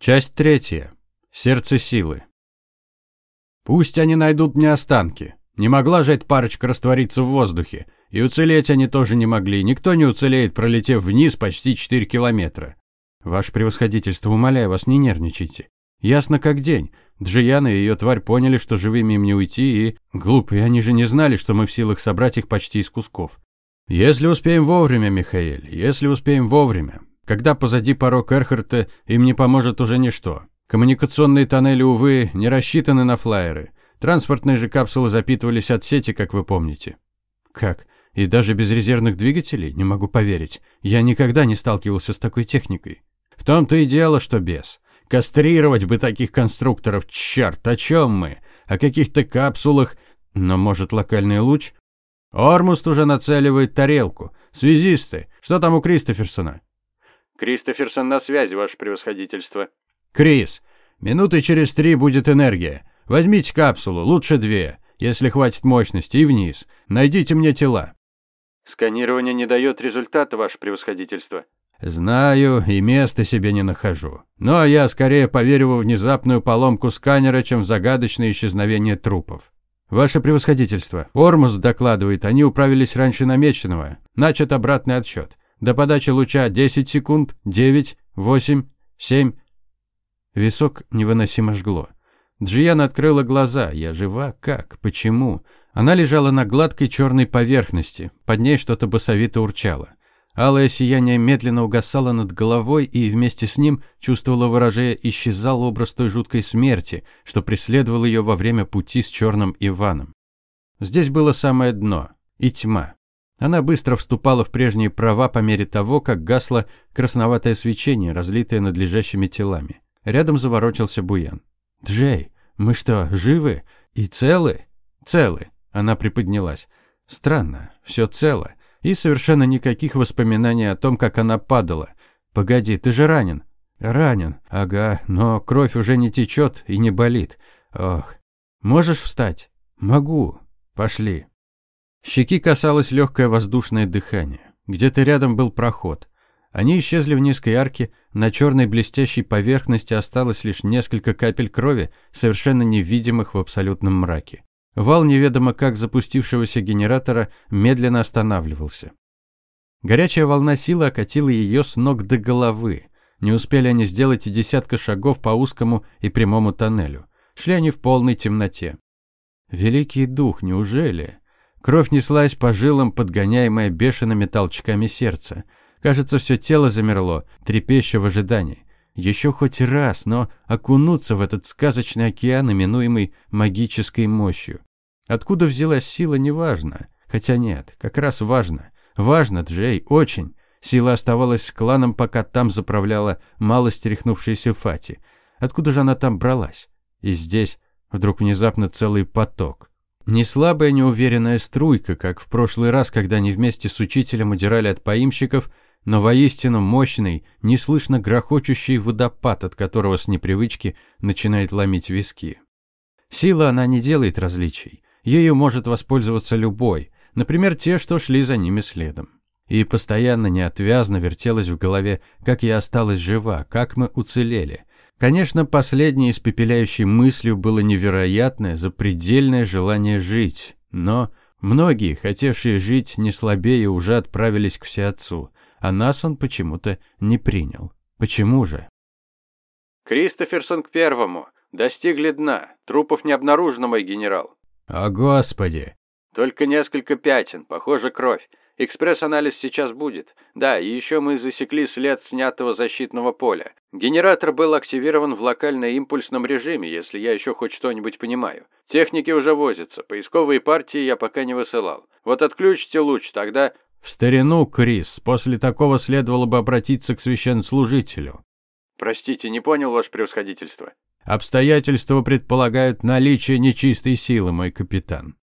Часть третья. Сердце силы. Пусть они найдут мне останки. Не могла же эта парочка раствориться в воздухе. И уцелеть они тоже не могли. Никто не уцелеет, пролетев вниз почти 4 километра. Ваше превосходительство, умоляю вас, не нервничайте. Ясно как день. Джияна и ее тварь поняли, что живыми им не уйти, и... Глупые, они же не знали, что мы в силах собрать их почти из кусков. Если успеем вовремя, Михаил, если успеем вовремя. Когда позади порог Эрхарта, им не поможет уже ничто. Коммуникационные тоннели, увы, не рассчитаны на флайеры. Транспортные же капсулы запитывались от сети, как вы помните. Как? И даже без резервных двигателей? Не могу поверить. Я никогда не сталкивался с такой техникой. В том-то и дело, что без. Кастрировать бы таких конструкторов, черт, о чем мы? О каких-то капсулах? Но, может, локальный луч? Ормуст уже нацеливает тарелку. Связисты, что там у Кристоферсона? Кристоферсон на связи, ваше превосходительство. Крис, минуты через три будет энергия. Возьмите капсулу, лучше две, если хватит мощности, и вниз. Найдите мне тела. Сканирование не дает результата, ваше превосходительство. Знаю, и места себе не нахожу. Но я скорее поверю во внезапную поломку сканера, чем в загадочное исчезновение трупов. Ваше превосходительство, Ормус докладывает, они управились раньше намеченного. Начат обратный отсчет. До подачи луча 10 секунд, 9, 8, 7. Висок невыносимо жгло. Джияна открыла глаза. Я жива? Как? Почему? Она лежала на гладкой черной поверхности. Под ней что-то басовито урчало. Алое сияние медленно угасало над головой, и вместе с ним, чувствовала выражение, исчезал образ той жуткой смерти, что преследовал ее во время пути с черным Иваном. Здесь было самое дно и тьма. Она быстро вступала в прежние права по мере того, как гасло красноватое свечение, разлитое над лежащими телами. Рядом заворочился Буян. «Джей, мы что, живы? И целы?» «Целы», — она приподнялась. «Странно, все цело. И совершенно никаких воспоминаний о том, как она падала. Погоди, ты же ранен?» «Ранен, ага, но кровь уже не течет и не болит. Ох, можешь встать?» «Могу. Пошли». Щеки касалось легкое воздушное дыхание. Где-то рядом был проход. Они исчезли в низкой арке, на черной блестящей поверхности осталось лишь несколько капель крови, совершенно невидимых в абсолютном мраке. Вал неведомо как запустившегося генератора медленно останавливался. Горячая волна силы окатила ее с ног до головы. Не успели они сделать и десятка шагов по узкому и прямому тоннелю. Шли они в полной темноте. Великий дух, неужели? Кровь неслась по жилам, подгоняемая бешеными толчками сердца. Кажется, все тело замерло, трепеща в ожидании. Еще хоть раз, но окунуться в этот сказочный океан, именуемый магической мощью. Откуда взялась сила, неважно. Хотя нет, как раз важно. Важно, Джей, очень. Сила оставалась с кланом, пока там заправляла мало стряхнувшаяся Фати. Откуда же она там бралась? И здесь вдруг внезапно целый поток. Не слабая неуверенная струйка, как в прошлый раз, когда они вместе с учителем удирали от поимщиков, но воистину мощный, неслышно грохочущий водопад, от которого с непривычки начинает ломить виски. Сила она не делает различий. Ею может воспользоваться любой, например, те, что шли за ними следом. И постоянно неотвязно вертелось в голове, как я осталась жива, как мы уцелели. Конечно, последней испепеляющей мыслью было невероятное, запредельное желание жить. Но многие, хотевшие жить не слабее, уже отправились к Всеотцу, а нас он почему-то не принял. Почему же? «Кристоферсон к первому. Достигли дна. Трупов не обнаружено, мой генерал». «О, Господи!» «Только несколько пятен. Похоже, кровь. Экспресс-анализ сейчас будет. Да, и еще мы засекли след снятого защитного поля. Генератор был активирован в локально-импульсном режиме, если я еще хоть что-нибудь понимаю. Техники уже возятся, поисковые партии я пока не высылал. Вот отключите луч, тогда... В старину, Крис, после такого следовало бы обратиться к священнослужителю. Простите, не понял, ваше превосходительство. Обстоятельства предполагают наличие нечистой силы, мой капитан.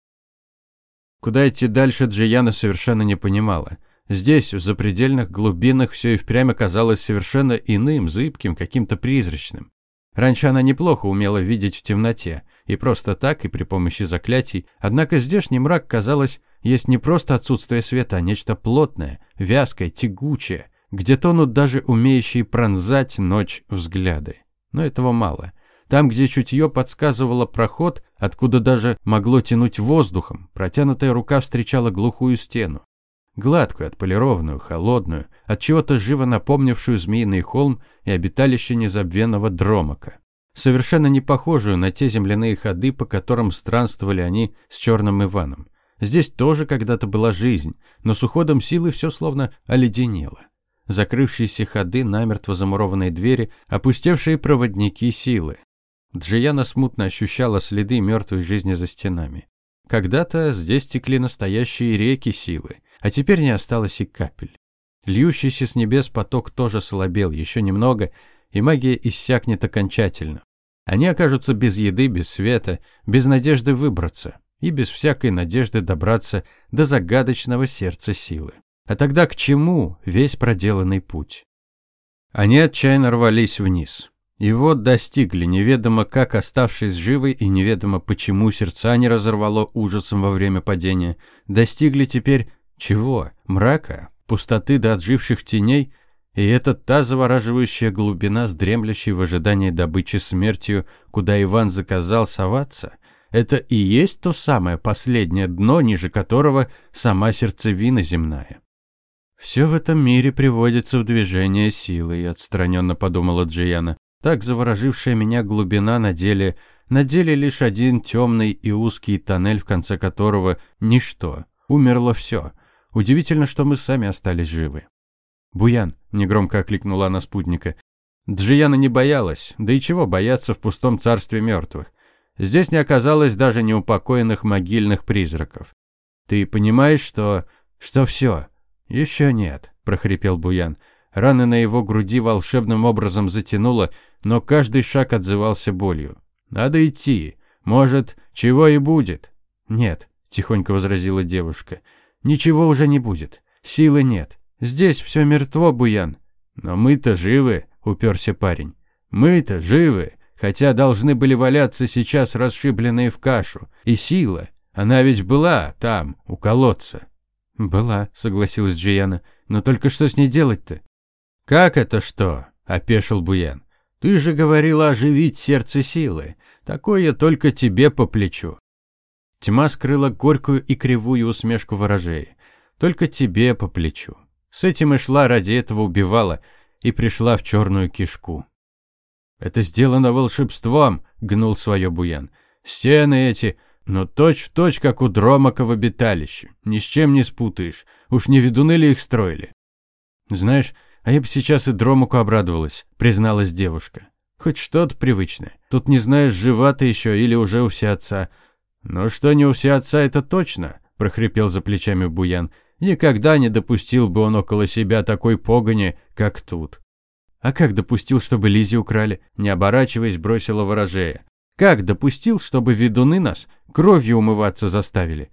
Куда идти дальше, Джияна совершенно не понимала. Здесь, в запредельных глубинах, все и впрямь оказалось совершенно иным, зыбким, каким-то призрачным. Раньше она неплохо умела видеть в темноте, и просто так, и при помощи заклятий, однако здешний мрак, казалось, есть не просто отсутствие света, а нечто плотное, вязкое, тягучее, где тонут даже умеющие пронзать ночь взгляды. Но этого мало. Там, где чутье подсказывало проход, откуда даже могло тянуть воздухом, протянутая рука встречала глухую стену. Гладкую, отполированную, холодную, от чего-то живо напомнившую змеиный холм и обиталище незабвенного дромока. Совершенно не похожую на те земляные ходы, по которым странствовали они с Черным Иваном. Здесь тоже когда-то была жизнь, но с уходом силы все словно оледенело. Закрывшиеся ходы, намертво замурованные двери, опустевшие проводники силы. Джияна смутно ощущала следы мертвой жизни за стенами. Когда-то здесь текли настоящие реки силы, а теперь не осталось и капель. Льющийся с небес поток тоже слабел еще немного, и магия иссякнет окончательно. Они окажутся без еды, без света, без надежды выбраться и без всякой надежды добраться до загадочного сердца силы. А тогда к чему весь проделанный путь? Они отчаянно рвались вниз. И вот достигли, неведомо как оставшись живы и неведомо почему сердца не разорвало ужасом во время падения, достигли теперь чего? Мрака? Пустоты до отживших теней? И это та завораживающая глубина с дремлющей в ожидании добычи смертью, куда Иван заказал соваться? Это и есть то самое последнее дно, ниже которого сама сердцевина земная. «Все в этом мире приводится в движение силой», – отстраненно подумала Джияна. Так заворожившая меня глубина на деле, на деле лишь один темный и узкий тоннель, в конце которого ничто. Умерло все. Удивительно, что мы сами остались живы. «Буян», – негромко окликнула она спутника. Джияна не боялась, да и чего бояться в пустом царстве мертвых. Здесь не оказалось даже неупокоенных могильных призраков. «Ты понимаешь, что... что все?» «Еще нет», – прохрипел Буян. Раны на его груди волшебным образом затянуло, но каждый шаг отзывался болью. «Надо идти. Может, чего и будет». «Нет», – тихонько возразила девушка. «Ничего уже не будет. Силы нет. Здесь все мертво, Буян». «Но мы-то живы», – уперся парень. «Мы-то живы, хотя должны были валяться сейчас расшибленные в кашу. И сила, она ведь была там, у колодца». «Была», – согласилась Джияна. «Но только что с ней делать-то?» «Как это что?» – опешил Буян. «Ты же говорила оживить сердце силы. Такое только тебе по плечу». Тьма скрыла горькую и кривую усмешку ворожея. «Только тебе по плечу». С этим и шла ради этого убивала и пришла в черную кишку. «Это сделано волшебством», – гнул свое Буян. «Стены эти, но точь в точь, как у Дромака в обиталище. Ни с чем не спутаешь. Уж не ведуны ли их строили?» «Знаешь, а я бы сейчас и Дромуку обрадовалась, призналась девушка. Хоть что-то привычное. Тут не знаешь, жива ты еще или уже у всеотца. Ну что не у всеотца, это точно, прохрипел за плечами Буян. Никогда не допустил бы он около себя такой погони, как тут. А как допустил, чтобы Лизи украли? Не оборачиваясь, бросила ворожея. Как допустил, чтобы ведуны нас кровью умываться заставили?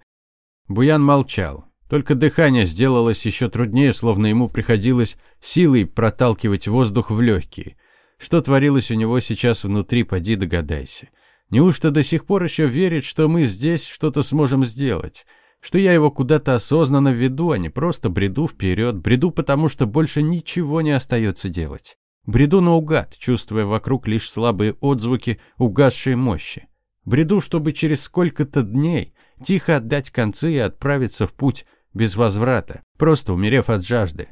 Буян молчал. Только дыхание сделалось еще труднее, словно ему приходилось силой проталкивать воздух в легкие. Что творилось у него сейчас внутри, поди догадайся. Неужто до сих пор еще верит, что мы здесь что-то сможем сделать? Что я его куда-то осознанно веду, а не просто бреду вперед, бреду потому, что больше ничего не остается делать. Бреду наугад, чувствуя вокруг лишь слабые отзвуки угасшей мощи. Бреду, чтобы через сколько-то дней тихо отдать концы и отправиться в путь без возврата, просто умерев от жажды.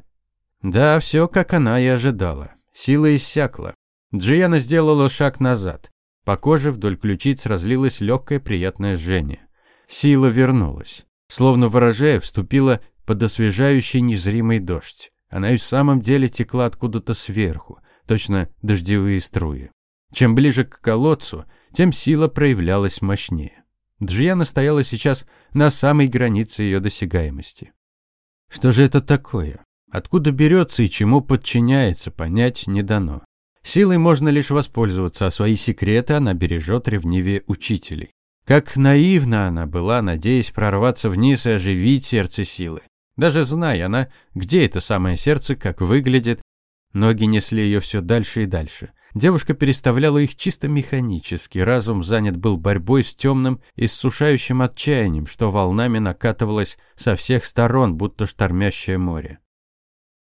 Да, все как она и ожидала. Сила иссякла. Джиана сделала шаг назад. По коже вдоль ключиц разлилось легкое приятное жжение. Сила вернулась. Словно ворожая вступила под освежающий незримый дождь. Она и в самом деле текла откуда-то сверху, точно дождевые струи. Чем ближе к колодцу, тем сила проявлялась мощнее. Джиана стояла сейчас на самой границе ее досягаемости. Что же это такое? Откуда берется и чему подчиняется, понять не дано. Силой можно лишь воспользоваться, а свои секреты она бережет ревнивее учителей. Как наивна она была, надеясь прорваться вниз и оживить сердце силы. Даже зная она, где это самое сердце, как выглядит, ноги несли ее все дальше и дальше. Девушка переставляла их чисто механически, разум занят был борьбой с темным и иссушающим отчаянием, что волнами накатывалось со всех сторон, будто штормящее море.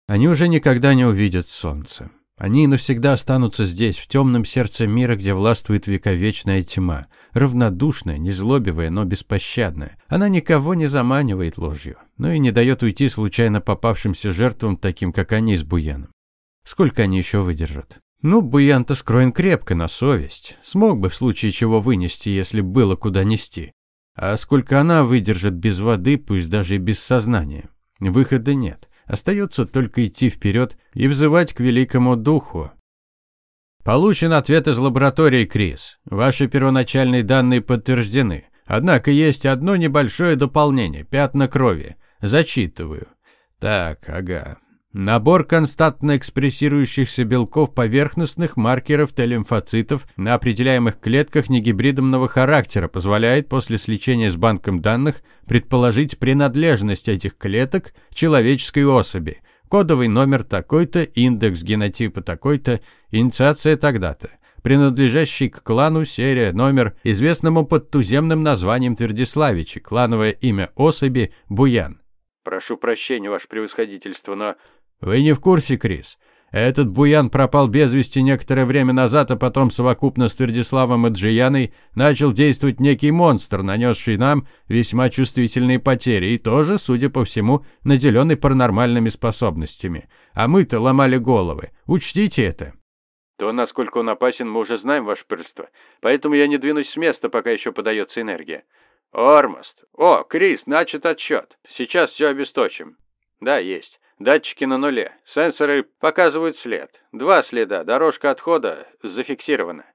Они уже никогда не увидят солнца. Они навсегда останутся здесь, в темном сердце мира, где властвует вековечная тьма. Равнодушная, незлобивая, но беспощадная. Она никого не заманивает ложью, но и не дает уйти случайно попавшимся жертвам, таким как они с Буяном. Сколько они еще выдержат? Ну, Буян-то скроен крепко, на совесть. Смог бы в случае чего вынести, если было куда нести. А сколько она выдержит без воды, пусть даже и без сознания? Выхода нет. Остается только идти вперед и взывать к великому духу. Получен ответ из лаборатории, Крис. Ваши первоначальные данные подтверждены. Однако есть одно небольшое дополнение – пятна крови. Зачитываю. Так, ага. Набор константно экспрессирующихся белков поверхностных маркеров Т-лимфоцитов на определяемых клетках негибридомного характера позволяет после сличения с банком данных предположить принадлежность этих клеток человеческой особи. Кодовый номер такой-то, индекс генотипа такой-то, инициация тогда-то. Принадлежащий к клану серия, номер, известному под туземным названием Твердиславичи, клановое имя особи Буян. Прошу прощения, ваше превосходительство, но вы не в курсе, Крис? Этот буян пропал без вести некоторое время назад, а потом совокупно с Твердиславом и Джияной начал действовать некий монстр, нанесший нам весьма чувствительные потери и тоже, судя по всему, наделенный паранормальными способностями. А мы-то ломали головы. Учтите это. То, насколько он опасен, мы уже знаем, ваше прельство. Поэтому я не двинусь с места, пока еще подается энергия. Ормост. О, Крис, начат отсчет. Сейчас все обесточим. Да, есть. Датчики на нуле. Сенсоры показывают след. Два следа. Дорожка отхода зафиксирована.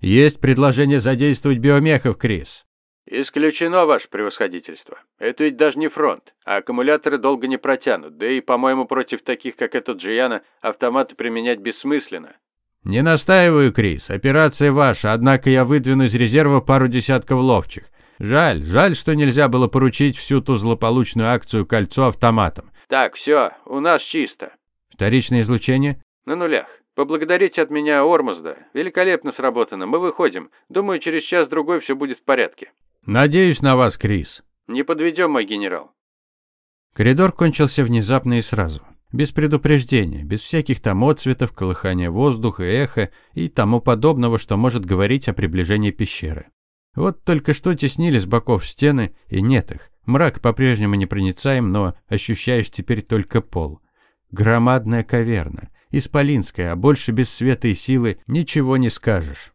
Есть предложение задействовать биомехов, Крис. Исключено, ваше превосходительство. Это ведь даже не фронт, а аккумуляторы долго не протянут. Да и, по-моему, против таких, как этот Джияна, автоматы применять бессмысленно. Не настаиваю, Крис. Операция ваша, однако я выдвину из резерва пару десятков ловчих. Жаль, жаль, что нельзя было поручить всю ту злополучную акцию кольцо автоматом. Так, все, у нас чисто. Вторичное излучение? На нулях. Поблагодарите от меня Ормузда. Великолепно сработано. Мы выходим. Думаю, через час-другой все будет в порядке. Надеюсь на вас, Крис. Не подведем, мой генерал. Коридор кончился внезапно и сразу. Без предупреждения, без всяких там отцветов, колыхания воздуха, эха и тому подобного, что может говорить о приближении пещеры. Вот только что теснили с боков стены, и нет их. Мрак по-прежнему непроницаем, но ощущаешь теперь только пол. Громадная каверна, исполинская, а больше без света и силы ничего не скажешь.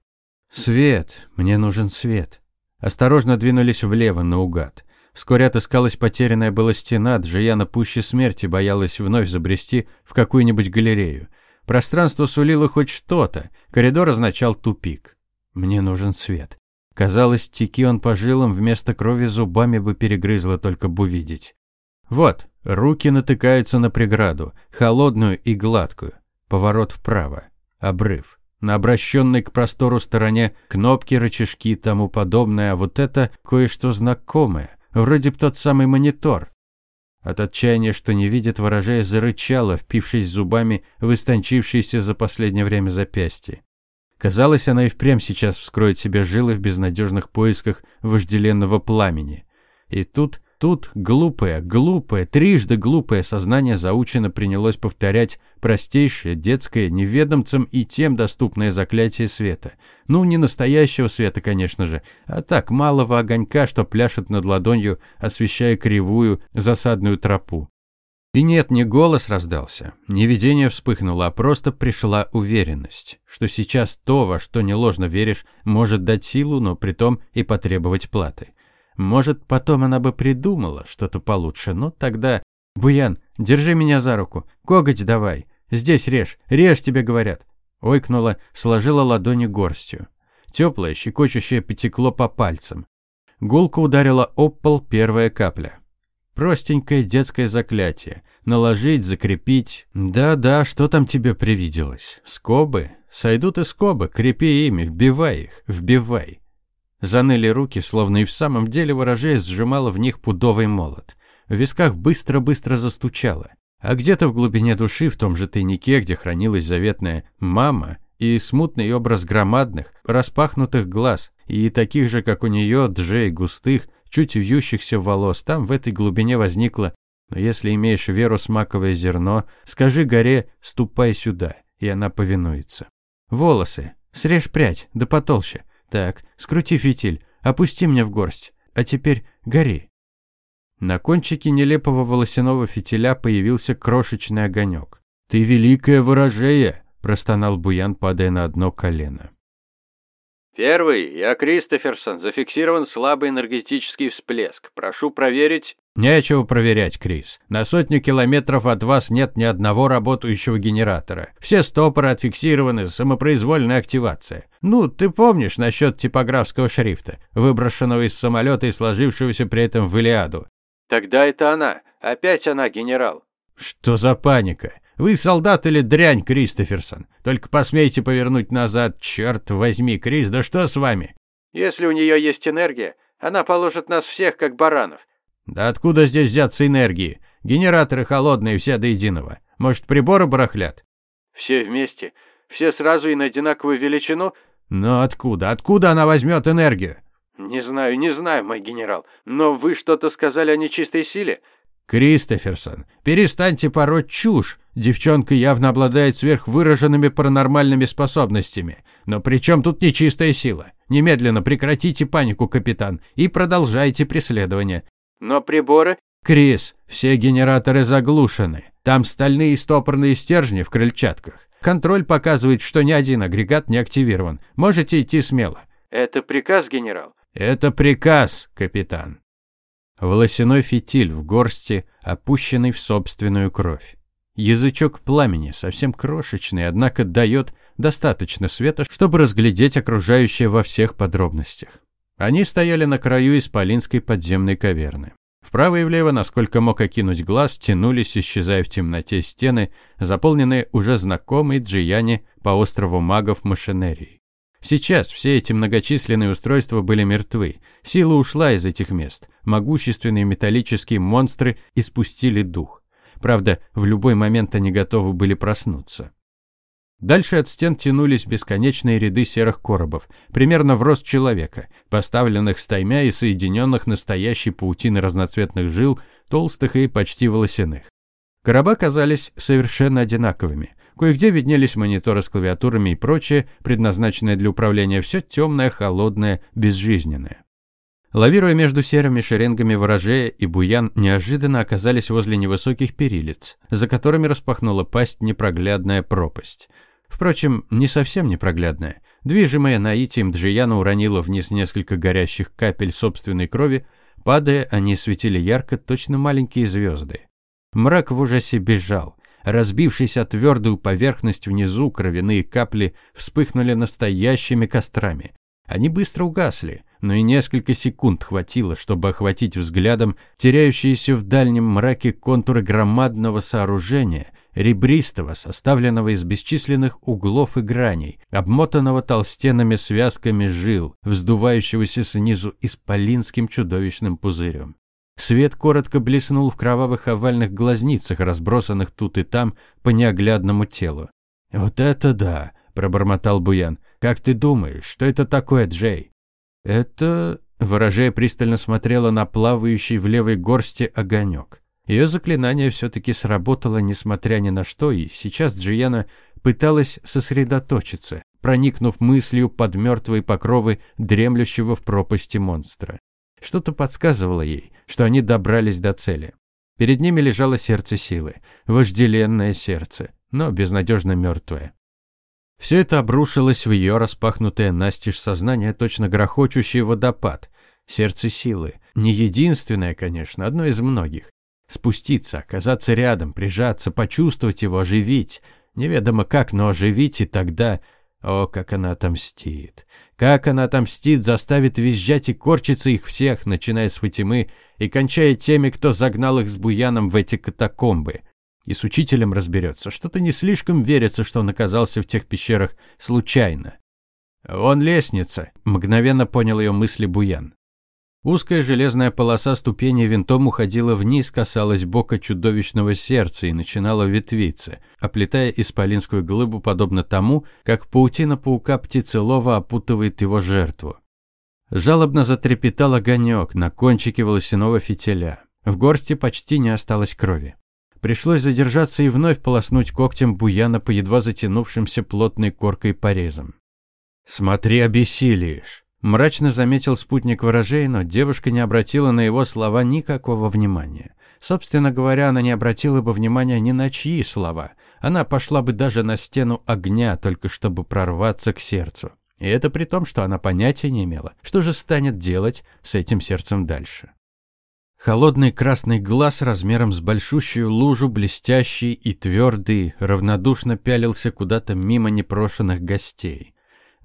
Свет, мне нужен свет. Осторожно двинулись влево наугад. Вскоре отыскалась потерянная была стена, Джияна пуще смерти боялась вновь забрести в какую-нибудь галерею. Пространство сулило хоть что-то, коридор означал тупик. Мне нужен свет. Казалось, теки он по жилам, вместо крови зубами бы перегрызло, только бы увидеть. Вот, руки натыкаются на преграду, холодную и гладкую. Поворот вправо. Обрыв. На обращенной к простору стороне кнопки, рычажки и тому подобное, а вот это кое-что знакомое. Вроде б тот самый монитор. От отчаяния, что не видит, ворожая зарычала, впившись зубами в истончившееся за последнее время запястье. Казалось, она и впрямь сейчас вскроет себе жилы в безнадежных поисках вожделенного пламени. И тут, тут глупое, глупое, трижды глупое сознание заучено принялось повторять простейшее, детское, неведомцам и тем доступное заклятие света. Ну, не настоящего света, конечно же, а так, малого огонька, что пляшет над ладонью, освещая кривую, засадную тропу. И нет, не голос раздался, не видение вспыхнуло, а просто пришла уверенность, что сейчас то, во что не ложно веришь, может дать силу, но притом и потребовать платы. Может, потом она бы придумала что-то получше, но тогда... «Буян, держи меня за руку, коготь давай, здесь режь, режь, тебе говорят!» Ойкнула, сложила ладони горстью. Теплое, щекочущее потекло по пальцам. Гулко ударила об пол первая капля. Простенькое детское заклятие. Наложить, закрепить. Да-да, что там тебе привиделось? Скобы? Сойдут и скобы, крепи ими, вбивай их, вбивай. Заныли руки, словно и в самом деле ворожея сжимала в них пудовый молот. В висках быстро-быстро застучало. А где-то в глубине души, в том же тайнике, где хранилась заветная «мама», и смутный образ громадных, распахнутых глаз, и таких же, как у нее, джей густых, чуть вьющихся волос. Там в этой глубине возникло «Но если имеешь веру с маковое зерно, скажи горе, ступай сюда». и она повинуется. Волосы. Срежь прядь, да потолще. Так, скрути фитиль, опусти мне в горсть. А теперь гори. На кончике нелепого волосяного фитиля появился крошечный огонек. «Ты великое выражение!» – простонал Буян, падая на одно колено. «Первый, я Кристоферсон. Зафиксирован слабый энергетический всплеск. Прошу проверить...» «Нечего проверять, Крис. На сотню километров от вас нет ни одного работающего генератора. Все стопоры отфиксированы, самопроизвольная активация. Ну, ты помнишь насчет типографского шрифта, выброшенного из самолета и сложившегося при этом в Илиаду?» «Тогда это она. Опять она, генерал». «Что за паника? Вы солдат или дрянь, Кристоферсон? Только посмейте повернуть назад, черт возьми, Крис, да что с вами? Если у нее есть энергия, она положит нас всех, как баранов. Да откуда здесь взяться энергии? Генераторы холодные, все до единого. Может, приборы барахлят? Все вместе? Все сразу и на одинаковую величину? Но откуда? Откуда она возьмет энергию? Не знаю, не знаю, мой генерал. Но вы что-то сказали о нечистой силе? Кристоферсон, перестаньте пороть чушь. Девчонка явно обладает сверхвыраженными паранормальными способностями. Но при чем тут нечистая сила? Немедленно прекратите панику, капитан, и продолжайте преследование. Но приборы... Крис, все генераторы заглушены. Там стальные стопорные стержни в крыльчатках. Контроль показывает, что ни один агрегат не активирован. Можете идти смело. Это приказ, генерал? Это приказ, капитан. Волосяной фитиль в горсти, опущенный в собственную кровь. Язычок пламени, совсем крошечный, однако дает достаточно света, чтобы разглядеть окружающее во всех подробностях. Они стояли на краю исполинской подземной каверны. Вправо и влево, насколько мог окинуть глаз, тянулись, исчезая в темноте стены, заполненные уже знакомой Джияне по острову магов машинерией. Сейчас все эти многочисленные устройства были мертвы. Сила ушла из этих мест. Могущественные металлические монстры испустили дух. Правда, в любой момент они готовы были проснуться. Дальше от стен тянулись бесконечные ряды серых коробов, примерно в рост человека, поставленных стаймя и соединенных настоящей паутиной разноцветных жил, толстых и почти волосяных. Короба казались совершенно одинаковыми. Кое-где виднелись мониторы с клавиатурами и прочее, предназначенное для управления все темное, холодное, безжизненное. Лавируя между серыми шеренгами ворожея и буян, неожиданно оказались возле невысоких перилиц, за которыми распахнула пасть непроглядная пропасть. Впрочем, не совсем непроглядная. Движимая наитием Джияна уронила вниз несколько горящих капель собственной крови, падая, они светили ярко, точно маленькие звезды. Мрак в ужасе бежал. Разбившись о твердую поверхность внизу, кровяные капли вспыхнули настоящими кострами. Они быстро угасли, но и несколько секунд хватило, чтобы охватить взглядом теряющиеся в дальнем мраке контуры громадного сооружения, ребристого, составленного из бесчисленных углов и граней, обмотанного толстенными связками жил, вздувающегося снизу исполинским чудовищным пузырем. Свет коротко блеснул в кровавых овальных глазницах, разбросанных тут и там по неоглядному телу. «Вот это да!» – пробормотал Буян. «Как ты думаешь, что это такое, Джей?» «Это...» – ворожея пристально смотрела на плавающий в левой горсти огонек. Ее заклинание все-таки сработало, несмотря ни на что, и сейчас Джияна пыталась сосредоточиться, проникнув мыслью под мертвые покровы дремлющего в пропасти монстра. Что-то подсказывало ей, что они добрались до цели. Перед ними лежало сердце силы, вожделенное сердце, но безнадежно мертвое. Все это обрушилось в ее распахнутое настежь сознание, точно грохочущий водопад. Сердце силы. Не единственное, конечно, одно из многих. Спуститься, оказаться рядом, прижаться, почувствовать его, оживить. Неведомо как, но оживить, и тогда... О, как она отомстит. Как она отомстит, заставит визжать и корчиться их всех, начиная с Фатимы и кончая теми, кто загнал их с Буяном в эти катакомбы. И с учителем разберется. Что-то не слишком верится, что он оказался в тех пещерах случайно. «Вон лестница», — мгновенно понял ее мысли Буян. Узкая железная полоса ступени винтом уходила вниз, касалась бока чудовищного сердца и начинала ветвиться, оплетая исполинскую глыбу подобно тому, как паутина паука птицелова опутывает его жертву. Жалобно затрепетал огонек на кончике волосяного фитиля. В горсти почти не осталось крови. Пришлось задержаться и вновь полоснуть когтем буяна по едва затянувшимся плотной коркой порезам. «Смотри, обессилиешь!» Мрачно заметил спутник ворожей, но девушка не обратила на его слова никакого внимания. Собственно говоря, она не обратила бы внимания ни на чьи слова. Она пошла бы даже на стену огня, только чтобы прорваться к сердцу. И это при том, что она понятия не имела, что же станет делать с этим сердцем дальше. Холодный красный глаз размером с большущую лужу, блестящий и твердый, равнодушно пялился куда-то мимо непрошенных гостей.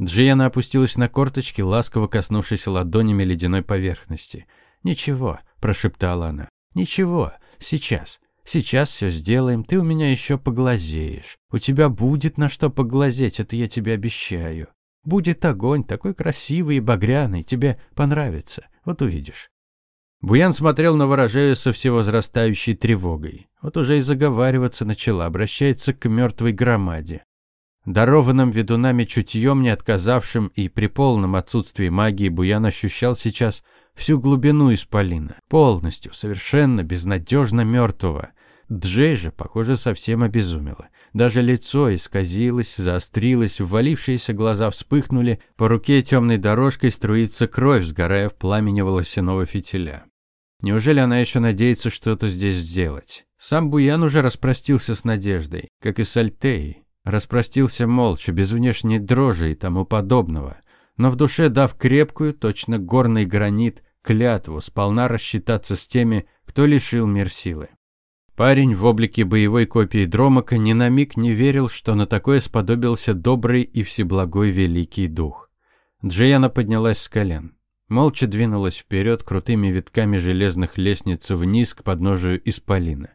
Джиена опустилась на корточки, ласково коснувшись ладонями ледяной поверхности. «Ничего», – прошептала она. «Ничего, сейчас. Сейчас все сделаем, ты у меня еще поглазеешь. У тебя будет на что поглазеть, это я тебе обещаю. Будет огонь, такой красивый и багряный, тебе понравится. Вот увидишь». Буян смотрел на ворожею со всевозрастающей тревогой. Вот уже и заговариваться начала, обращается к мертвой громаде. Дарованным ведунами чутьем, не отказавшим и при полном отсутствии магии, Буян ощущал сейчас всю глубину исполина, полностью, совершенно, безнадежно мертвого. Джей же, похоже, совсем обезумела. Даже лицо исказилось, заострилось, ввалившиеся глаза вспыхнули, по руке темной дорожкой струится кровь, сгорая в пламени волосяного фитиля. Неужели она еще надеется что-то здесь сделать? Сам Буян уже распростился с надеждой, как и с Альтеей. Распростился молча, без внешней дрожи и тому подобного. Но в душе, дав крепкую, точно горный гранит, клятву, сполна рассчитаться с теми, кто лишил мир силы. Парень в облике боевой копии Дромака ни на миг не верил, что на такое сподобился добрый и всеблагой великий дух. Джиана поднялась с колен. Молча двинулась вперед крутыми витками железных лестниц вниз к подножию Исполина.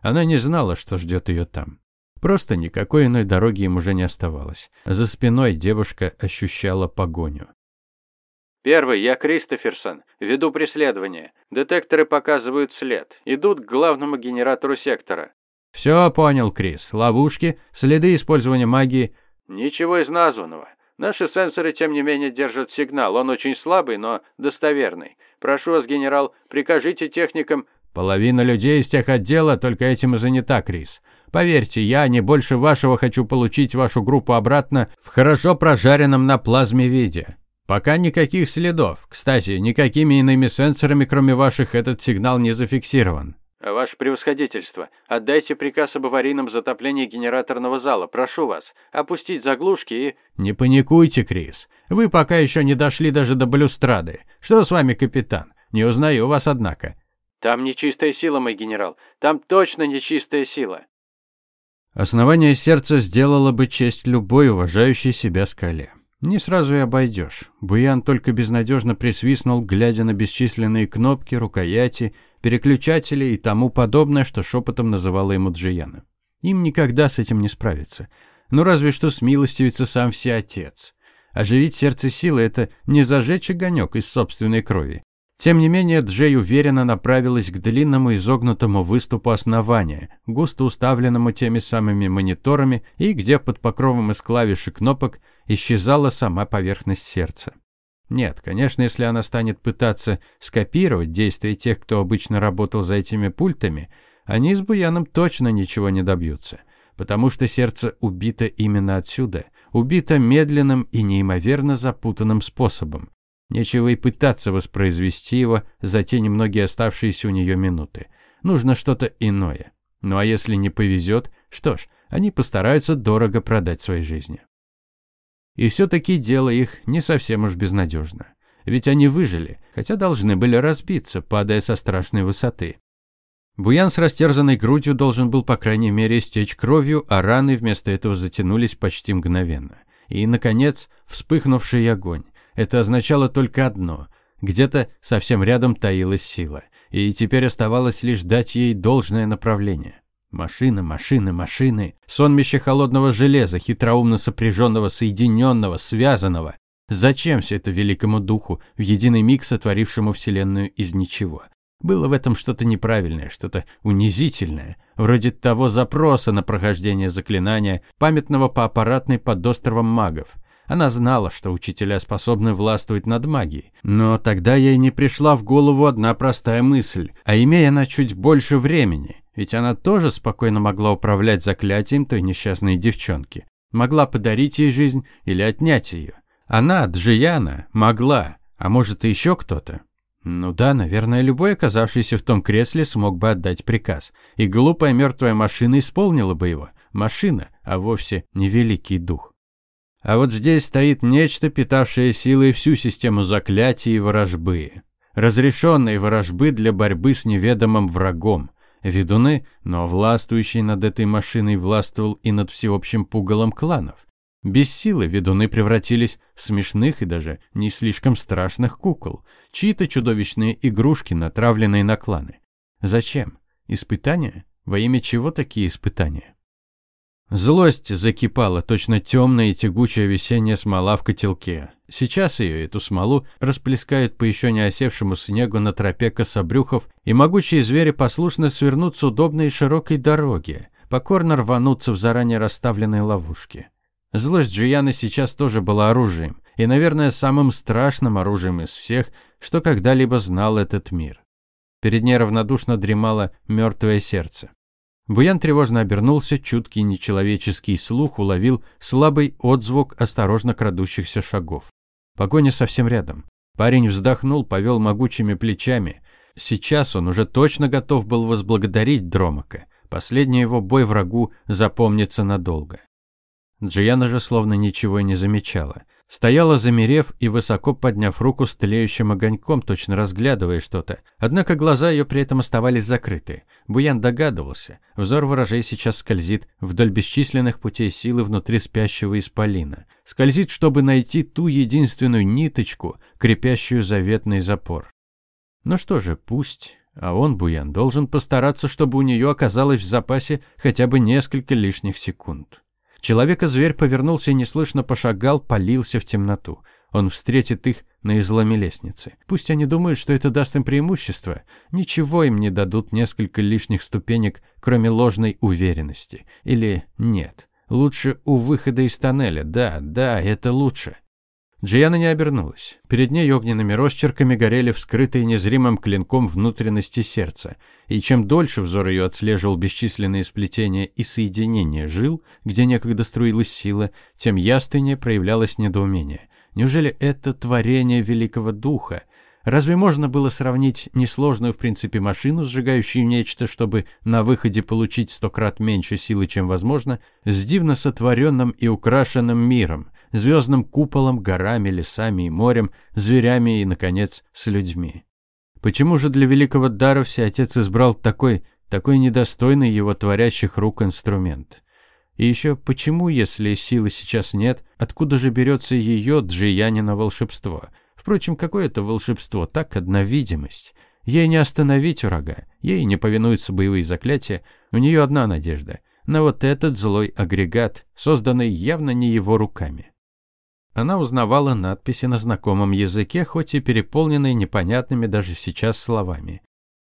Она не знала, что ждет ее там. Просто никакой иной дороги им уже не оставалось. За спиной девушка ощущала погоню. «Первый, я Кристоферсон. Веду преследование. Детекторы показывают след. Идут к главному генератору сектора». «Все понял, Крис. Ловушки, следы использования магии». «Ничего из названного. Наши сенсоры, тем не менее, держат сигнал. Он очень слабый, но достоверный. Прошу вас, генерал, прикажите техникам...» «Половина людей из тех отдела только этим и занята, Крис. Поверьте, я не больше вашего хочу получить вашу группу обратно в хорошо прожаренном на плазме виде. Пока никаких следов. Кстати, никакими иными сенсорами, кроме ваших, этот сигнал не зафиксирован. «Ваше превосходительство, отдайте приказ об аварийном затоплении генераторного зала. Прошу вас, опустить заглушки и...» «Не паникуйте, Крис. Вы пока еще не дошли даже до балюстрады. Что с вами, капитан? Не узнаю вас, однако». «Там нечистая сила, мой генерал. Там точно нечистая сила». Основание сердца сделало бы честь любой уважающей себя скале. Не сразу и обойдешь. Буян только безнадежно присвистнул, глядя на бесчисленные кнопки, рукояти, переключатели и тому подобное, что шепотом называла ему Джияна. Им никогда с этим не справиться. Ну разве что смилостивится сам Всеотец. Оживить сердце силы – это не зажечь огонек из собственной крови. Тем не менее, Джей уверенно направилась к длинному изогнутому выступу основания, густо уставленному теми самыми мониторами и где под покровом из клавиш и кнопок исчезала сама поверхность сердца. Нет, конечно, если она станет пытаться скопировать действия тех, кто обычно работал за этими пультами, они с Буяном точно ничего не добьются, потому что сердце убито именно отсюда, убито медленным и неимоверно запутанным способом. Нечего и пытаться воспроизвести его за те немногие оставшиеся у нее минуты. Нужно что-то иное. Ну а если не повезет, что ж, они постараются дорого продать свои жизни. И все-таки дело их не совсем уж безнадежно. Ведь они выжили, хотя должны были разбиться, падая со страшной высоты. Буян с растерзанной грудью должен был, по крайней мере, истечь кровью, а раны вместо этого затянулись почти мгновенно. И, наконец, вспыхнувший огонь. Это означало только одно – где-то совсем рядом таилась сила, и теперь оставалось лишь дать ей должное направление. Машины, машины, машины. Сонмище холодного железа, хитроумно сопряженного, соединенного, связанного. Зачем все это великому духу, в единый миг сотворившему Вселенную из ничего? Было в этом что-то неправильное, что-то унизительное, вроде того запроса на прохождение заклинания, памятного по аппаратной под островом магов – Она знала, что учителя способны властвовать над магией. Но тогда ей не пришла в голову одна простая мысль. А имея она чуть больше времени, ведь она тоже спокойно могла управлять заклятием той несчастной девчонки. Могла подарить ей жизнь или отнять ее. Она, Джияна, могла, а может и еще кто-то. Ну да, наверное, любой, оказавшийся в том кресле, смог бы отдать приказ. И глупая мертвая машина исполнила бы его. Машина, а вовсе не великий дух. А вот здесь стоит нечто, питавшее силой всю систему заклятий и ворожбы. Разрешенные ворожбы для борьбы с неведомым врагом. Ведуны, но властвующий над этой машиной властвовал и над всеобщим пугалом кланов. Без силы ведуны превратились в смешных и даже не слишком страшных кукол, чьи-то чудовищные игрушки, натравленные на кланы. Зачем? Испытания? Во имя чего такие испытания? Злость закипала, точно темная и тягучая весенняя смола в котелке. Сейчас ее, эту смолу, расплескают по еще не осевшему снегу на тропе кособрюхов, и могучие звери послушно свернут с удобной широкой дороги, покорно рванутся в заранее расставленные ловушки. Злость Джияны сейчас тоже была оружием, и, наверное, самым страшным оружием из всех, что когда-либо знал этот мир. Перед ней равнодушно дремало мертвое сердце. Буян тревожно обернулся, чуткий нечеловеческий слух уловил слабый отзвук осторожно крадущихся шагов. Погоня совсем рядом. Парень вздохнул, повел могучими плечами. Сейчас он уже точно готов был возблагодарить Дромака. Последний его бой врагу запомнится надолго. Джияна же словно ничего не замечала. Стояла, замерев и высоко подняв руку с тлеющим огоньком, точно разглядывая что-то. Однако глаза ее при этом оставались закрыты. Буян догадывался. Взор ворожей сейчас скользит вдоль бесчисленных путей силы внутри спящего исполина. Скользит, чтобы найти ту единственную ниточку, крепящую заветный запор. Ну что же, пусть. А он, Буян, должен постараться, чтобы у нее оказалось в запасе хотя бы несколько лишних секунд. Человека-зверь повернулся и неслышно пошагал, полился в темноту. Он встретит их на изломе лестницы. Пусть они думают, что это даст им преимущество. Ничего им не дадут несколько лишних ступенек, кроме ложной уверенности. Или нет. Лучше у выхода из тоннеля. Да, да, это лучше. Джиана не обернулась. Перед ней огненными росчерками горели вскрытые незримым клинком внутренности сердца. И чем дольше взор ее отслеживал бесчисленные сплетения и соединения жил, где некогда струилась сила, тем яственнее проявлялось недоумение. Неужели это творение великого духа? Разве можно было сравнить несложную в принципе машину, сжигающую нечто, чтобы на выходе получить сто крат меньше силы, чем возможно, с дивно сотворенным и украшенным миром, звездным куполом, горами, лесами и морем, зверями и, наконец, с людьми. Почему же для великого дара отец избрал такой, такой недостойный его творящих рук инструмент? И еще почему, если силы сейчас нет, откуда же берется ее Джиянина волшебство? Впрочем, какое это волшебство? Так, одна видимость. Ей не остановить врага, ей не повинуются боевые заклятия, у нее одна надежда – на вот этот злой агрегат, созданный явно не его руками. Она узнавала надписи на знакомом языке, хоть и переполненные непонятными даже сейчас словами.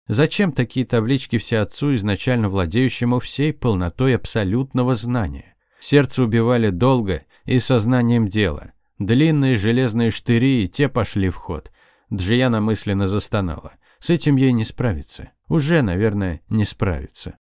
Зачем такие таблички все отцу, изначально владеющему всей полнотой абсолютного знания? Сердце убивали долго и сознанием дела. Длинные железные штыри и те пошли в ход. Джияна мысленно застонала. С этим ей не справиться. Уже, наверное, не справиться.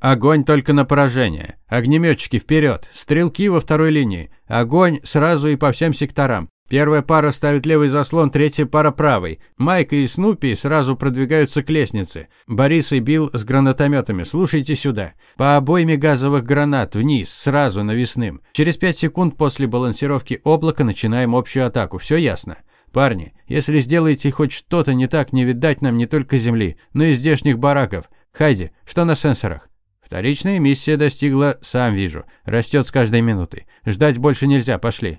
Огонь только на поражение. Огнеметчики вперед. Стрелки во второй линии. Огонь сразу и по всем секторам. Первая пара ставит левый заслон, третья пара правый. Майк и Снупи сразу продвигаются к лестнице. Борис и Билл с гранатометами. Слушайте сюда. По обойме газовых гранат вниз, сразу навесным. Через пять секунд после балансировки облака начинаем общую атаку. Все ясно? Парни, если сделаете хоть что-то не так, не видать нам не только земли, но и здешних бараков. Хайди, что на сенсорах? Вторичная миссия достигла, сам вижу, растет с каждой минутой. Ждать больше нельзя, пошли.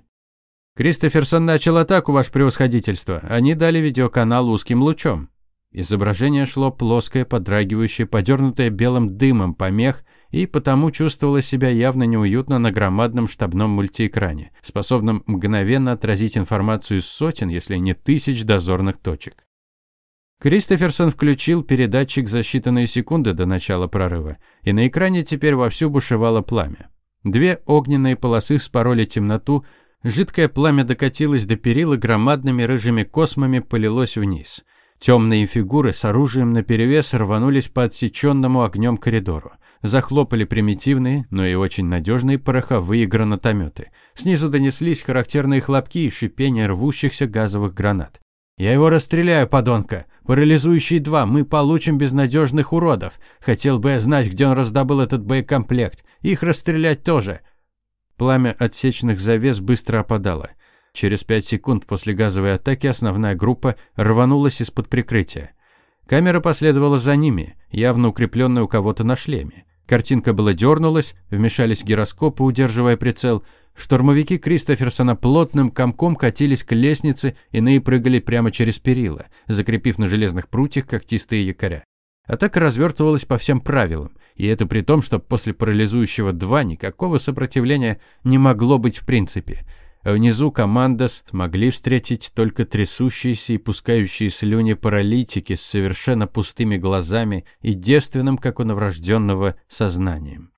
Кристоферсон начал атаку, ваше превосходительство. Они дали видеоканал узким лучом. Изображение шло плоское, подрагивающее, подернутое белым дымом помех, и потому чувствовала себя явно неуютно на громадном штабном мультиэкране, способном мгновенно отразить информацию из сотен, если не тысяч дозорных точек. Кристоферсон включил передатчик за считанные секунды до начала прорыва, и на экране теперь вовсю бушевало пламя. Две огненные полосы вспороли темноту, жидкое пламя докатилось до перил и громадными рыжими космами полилось вниз. Темные фигуры с оружием наперевес рванулись по отсеченному огнем коридору. Захлопали примитивные, но и очень надежные пороховые гранатометы. Снизу донеслись характерные хлопки и шипение рвущихся газовых гранат. «Я его расстреляю, подонка! Парализующий два, мы получим безнадежных уродов! Хотел бы я знать, где он раздобыл этот боекомплект. Их расстрелять тоже!» Пламя отсечных завес быстро опадало. Через пять секунд после газовой атаки основная группа рванулась из-под прикрытия. Камера последовала за ними, явно укрепленная у кого-то на шлеме. Картинка была дернулась, вмешались гироскопы, удерживая прицел. Штурмовики Кристоферсона плотным комком катились к лестнице, иные прыгали прямо через перила, закрепив на железных прутьях когтистые якоря. Атака развертывалась по всем правилам, и это при том, что после парализующего 2 никакого сопротивления не могло быть в принципе. Внизу команда смогли встретить только трясущиеся и пускающие слюни паралитики с совершенно пустыми глазами и девственным, как у новорожденного, сознанием.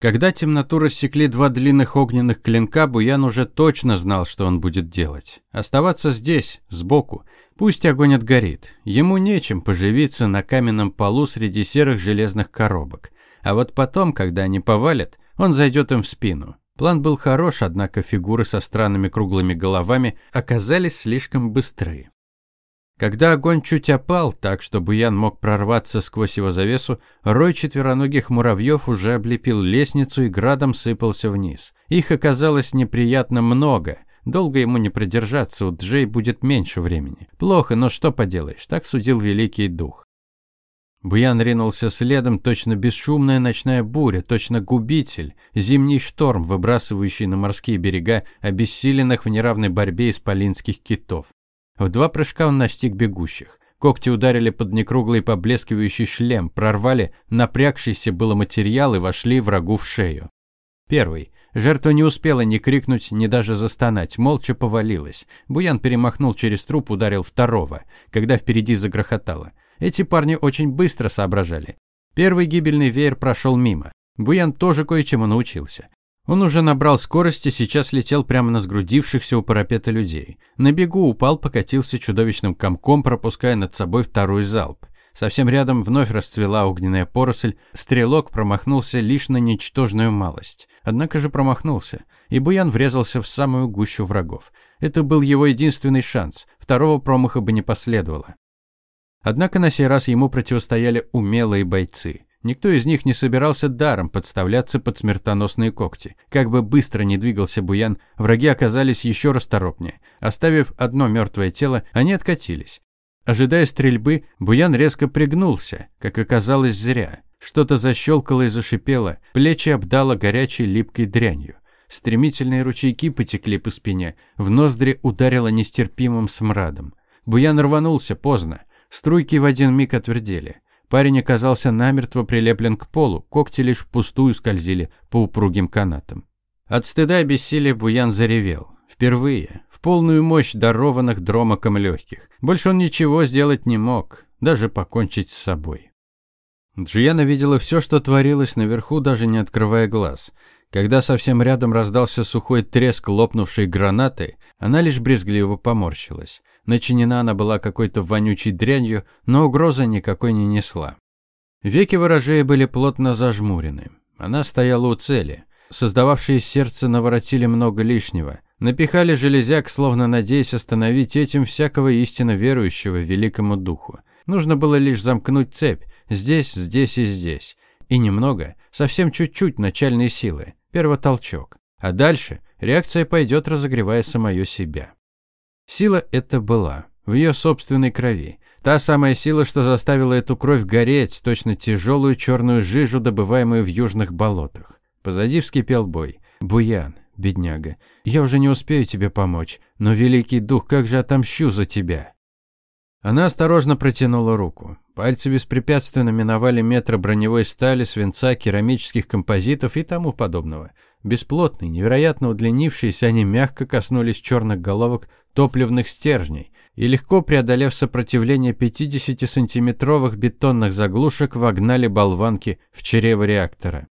Когда темноту рассекли два длинных огненных клинка, Буян уже точно знал, что он будет делать. Оставаться здесь, сбоку. Пусть огонь отгорит. Ему нечем поживиться на каменном полу среди серых железных коробок. А вот потом, когда они повалят, он зайдет им в спину. План был хорош, однако фигуры со странными круглыми головами оказались слишком быстрые. Когда огонь чуть опал, так что Буян мог прорваться сквозь его завесу, рой четвероногих муравьев уже облепил лестницу и градом сыпался вниз. Их оказалось неприятно много. Долго ему не продержаться, у Джей будет меньше времени. Плохо, но что поделаешь, так судил великий дух. Буян ринулся следом, точно бесшумная ночная буря, точно губитель, зимний шторм, выбрасывающий на морские берега обессиленных в неравной борьбе исполинских китов. В два прыжка он настиг бегущих. Когти ударили под некруглый поблескивающий шлем, прорвали напрягшийся было материал и вошли врагу в шею. Первый. Жертва не успела ни крикнуть, ни даже застонать, молча повалилась. Буян перемахнул через труп, ударил второго, когда впереди загрохотало. Эти парни очень быстро соображали. Первый гибельный веер прошел мимо. Буян тоже кое-чему научился. Он уже набрал скорость и сейчас летел прямо на сгрудившихся у парапета людей. На бегу упал, покатился чудовищным комком, пропуская над собой второй залп. Совсем рядом вновь расцвела огненная поросль, стрелок промахнулся лишь на ничтожную малость. Однако же промахнулся, и Буян врезался в самую гущу врагов. Это был его единственный шанс, второго промаха бы не последовало. Однако на сей раз ему противостояли умелые бойцы. Никто из них не собирался даром подставляться под смертоносные когти. Как бы быстро ни двигался Буян, враги оказались еще расторопнее. Оставив одно мертвое тело, они откатились. Ожидая стрельбы, Буян резко пригнулся, как оказалось зря. Что-то защелкало и зашипело, плечи обдало горячей липкой дрянью. Стремительные ручейки потекли по спине, в ноздри ударило нестерпимым смрадом. Буян рванулся поздно. Струйки в один миг отвердели. Парень оказался намертво прилеплен к полу, когти лишь впустую скользили по упругим канатам. От стыда и бессилия Буян заревел. Впервые, в полную мощь дарованных дромоком легких. Больше он ничего сделать не мог, даже покончить с собой. Джияна видела все, что творилось наверху, даже не открывая глаз. Когда совсем рядом раздался сухой треск лопнувшей гранаты, она лишь брезгливо поморщилась. Начинена она была какой-то вонючей дрянью, но угрозы никакой не несла. Веки ворожея были плотно зажмурены. Она стояла у цели. Создававшие сердце наворотили много лишнего. Напихали железяк, словно надеясь остановить этим всякого истинно верующего великому духу. Нужно было лишь замкнуть цепь. Здесь, здесь и здесь. И немного, совсем чуть-чуть начальной силы. Первотолчок. А дальше реакция пойдет, разогревая самое себя. Сила эта была, в ее собственной крови. Та самая сила, что заставила эту кровь гореть, точно тяжелую черную жижу, добываемую в южных болотах. Позади вскипел бой. «Буян, бедняга, я уже не успею тебе помочь, но, великий дух, как же отомщу за тебя!» Она осторожно протянула руку. Пальцы беспрепятственно миновали метры броневой стали, свинца, керамических композитов и тому подобного. Бесплотные, невероятно удлинившиеся, они мягко коснулись черных головок топливных стержней и, легко преодолев сопротивление 50-сантиметровых бетонных заглушек, вогнали болванки в чрево реактора.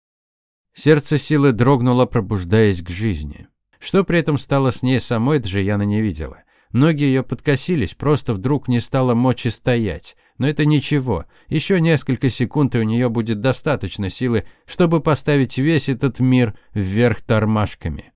Сердце силы дрогнуло, пробуждаясь к жизни. Что при этом стало с ней самой, Джияна не видела. Ноги ее подкосились, просто вдруг не стало мочи стоять. Но это ничего. Еще несколько секунд, и у нее будет достаточно силы, чтобы поставить весь этот мир вверх тормашками.